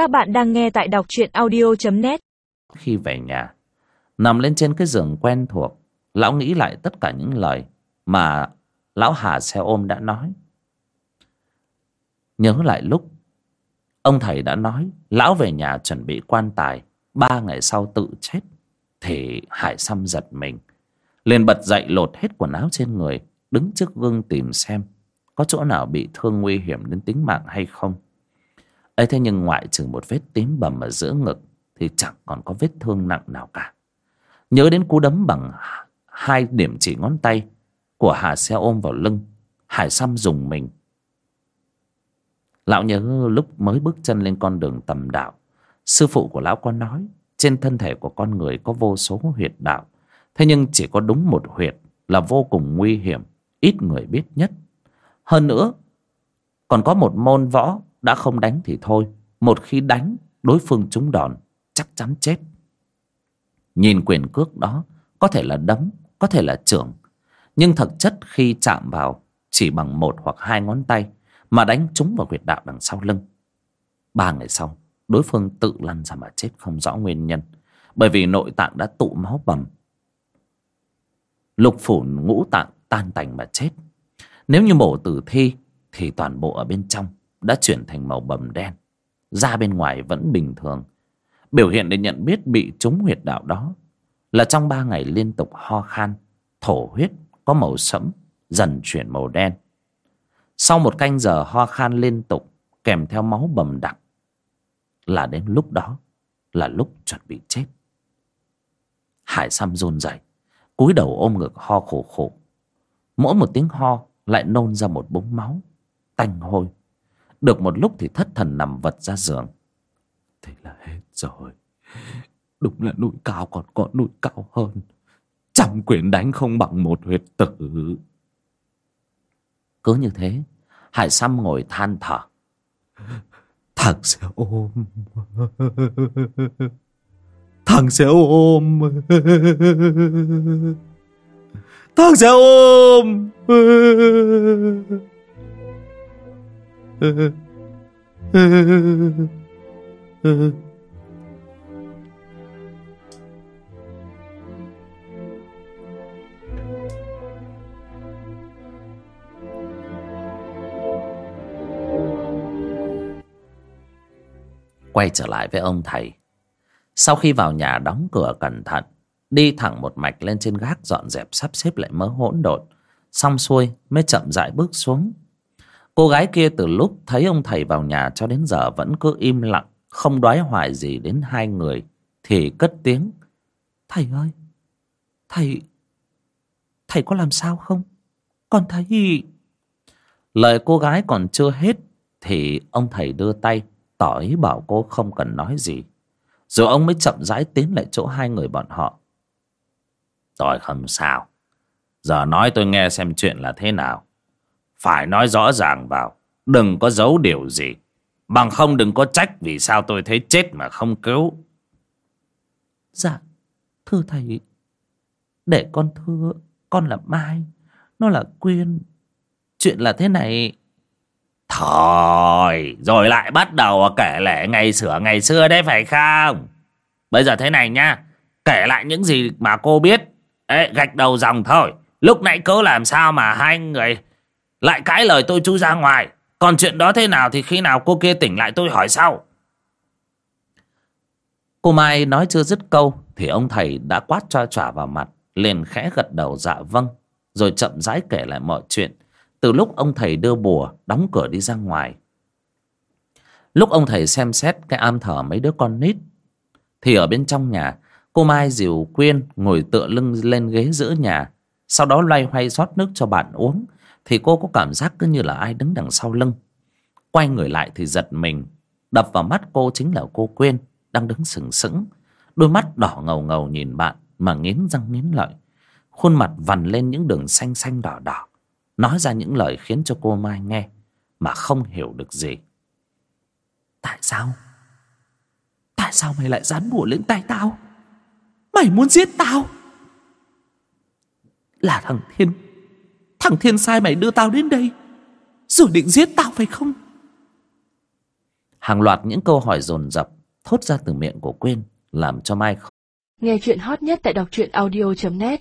Các bạn đang nghe tại đọc truyện audio.net Khi về nhà, Nằm lên trên cái giường quen thuộc, Lão nghĩ lại tất cả những lời Mà Lão Hà xe ôm đã nói. Nhớ lại lúc, Ông thầy đã nói Lão về nhà chuẩn bị quan tài, Ba ngày sau tự chết, Thì Hải Xăm giật mình, liền bật dậy lột hết quần áo trên người, Đứng trước gương tìm xem Có chỗ nào bị thương nguy hiểm đến tính mạng hay không ấy thế nhưng ngoại trừ một vết tím bầm ở giữa ngực thì chẳng còn có vết thương nặng nào cả. Nhớ đến cú đấm bằng hai điểm chỉ ngón tay của hà xe ôm vào lưng, hải xăm dùng mình. Lão nhớ lúc mới bước chân lên con đường tầm đạo, sư phụ của lão có nói, trên thân thể của con người có vô số huyệt đạo. Thế nhưng chỉ có đúng một huyệt là vô cùng nguy hiểm, ít người biết nhất. Hơn nữa, còn có một môn võ đã không đánh thì thôi. Một khi đánh, đối phương trúng đòn, chắc chắn chết. Nhìn quyền cước đó, có thể là đấm, có thể là trưởng. Nhưng thực chất khi chạm vào chỉ bằng một hoặc hai ngón tay mà đánh trúng vào huyệt đạo đằng sau lưng. Ba ngày sau, đối phương tự lăn ra mà chết không rõ nguyên nhân, bởi vì nội tạng đã tụ máu bầm. Lục phủ ngũ tạng tan tành mà chết. Nếu như mổ tử thi thì toàn bộ ở bên trong đã chuyển thành màu bầm đen. Da bên ngoài vẫn bình thường. Biểu hiện để nhận biết bị trúng huyệt đạo đó là trong ba ngày liên tục ho khan, thổ huyết, có màu sẫm, dần chuyển màu đen. Sau một canh giờ ho khan liên tục, kèm theo máu bầm đặc, là đến lúc đó, là lúc chuẩn bị chết. Hải Sam run rẩy, cúi đầu ôm ngực ho khổ khổ. Mỗi một tiếng ho lại nôn ra một búng máu, tanh hôi được một lúc thì thất thần nằm vật ra giường. Thế là hết rồi. Đúng là núi cao còn có núi cao hơn. Trăm quyền đánh không bằng một huyệt tử. Cứ như thế Hải Xăm ngồi than thở. Thằng sẽ ôm. Thằng sẽ ôm. Thằng sẽ ôm quay trở lại với ông thầy. Sau khi vào nhà đóng cửa cẩn thận, đi thẳng một mạch lên trên gác dọn dẹp sắp xếp lại mớ hỗn độn. Xong xuôi mới chậm rãi bước xuống. Cô gái kia từ lúc thấy ông thầy vào nhà cho đến giờ vẫn cứ im lặng, không đoái hoài gì đến hai người, thì cất tiếng. Thầy ơi, thầy, thầy có làm sao không? Con thấy... Lời cô gái còn chưa hết, thì ông thầy đưa tay, tỏ ý bảo cô không cần nói gì. Rồi ông mới chậm rãi tiến lại chỗ hai người bọn họ. Tôi không sao. Giờ nói tôi nghe xem chuyện là thế nào. Phải nói rõ ràng vào Đừng có giấu điều gì. Bằng không đừng có trách vì sao tôi thấy chết mà không cứu. Dạ Thưa thầy. Để con thưa Con là Mai. Nó là Quyên. Chuyện là thế này. Thôi Rồi lại bắt đầu kể lể ngày sửa ngày xưa đấy phải không? Bây giờ thế này nha Kể lại những gì mà cô biết. Ê, gạch đầu dòng thôi. Lúc nãy cớ làm sao mà hai người lại cãi lời tôi chú ra ngoài. Còn chuyện đó thế nào thì khi nào cô kia tỉnh lại tôi hỏi sau? Cô Mai nói chưa dứt câu Thì ông thầy đã quát cho trả vào mặt, liền khẽ gật đầu dạ vâng Rồi chậm rãi kể lại mọi chuyện. Từ lúc ông thầy đưa bùa, Đóng cửa đi ra ngoài. Lúc ông thầy xem xét cái am thờ mấy đứa con nít, Thì ở bên trong nhà, Cô Mai dìu Quyên ngồi tựa lưng lên ghế giữa nhà, Sau đó loay hoay rót nước cho bạn uống thì cô có cảm giác cứ như là ai đứng đằng sau lưng. Quay người lại thì giật mình. Đập vào mắt cô chính là cô quên đang đứng sừng sững. Đôi mắt đỏ ngầu ngầu nhìn bạn mà nghiến răng nghiến lợi. Khuôn mặt vằn lên những đường xanh xanh đỏ đỏ. Nói ra những lời khiến cho cô mai nghe mà không hiểu được gì. Tại sao? Tại sao mày lại dán bùa lên tay tao? Mày muốn giết tao? Là thằng thiên Thằng thiên sai mày đưa tao đến đây Rồi định giết tao phải không? Hàng loạt những câu hỏi dồn dập thốt ra từ miệng của quyên làm cho mai Nghe chuyện hot nhất tại đọc truyện audio.net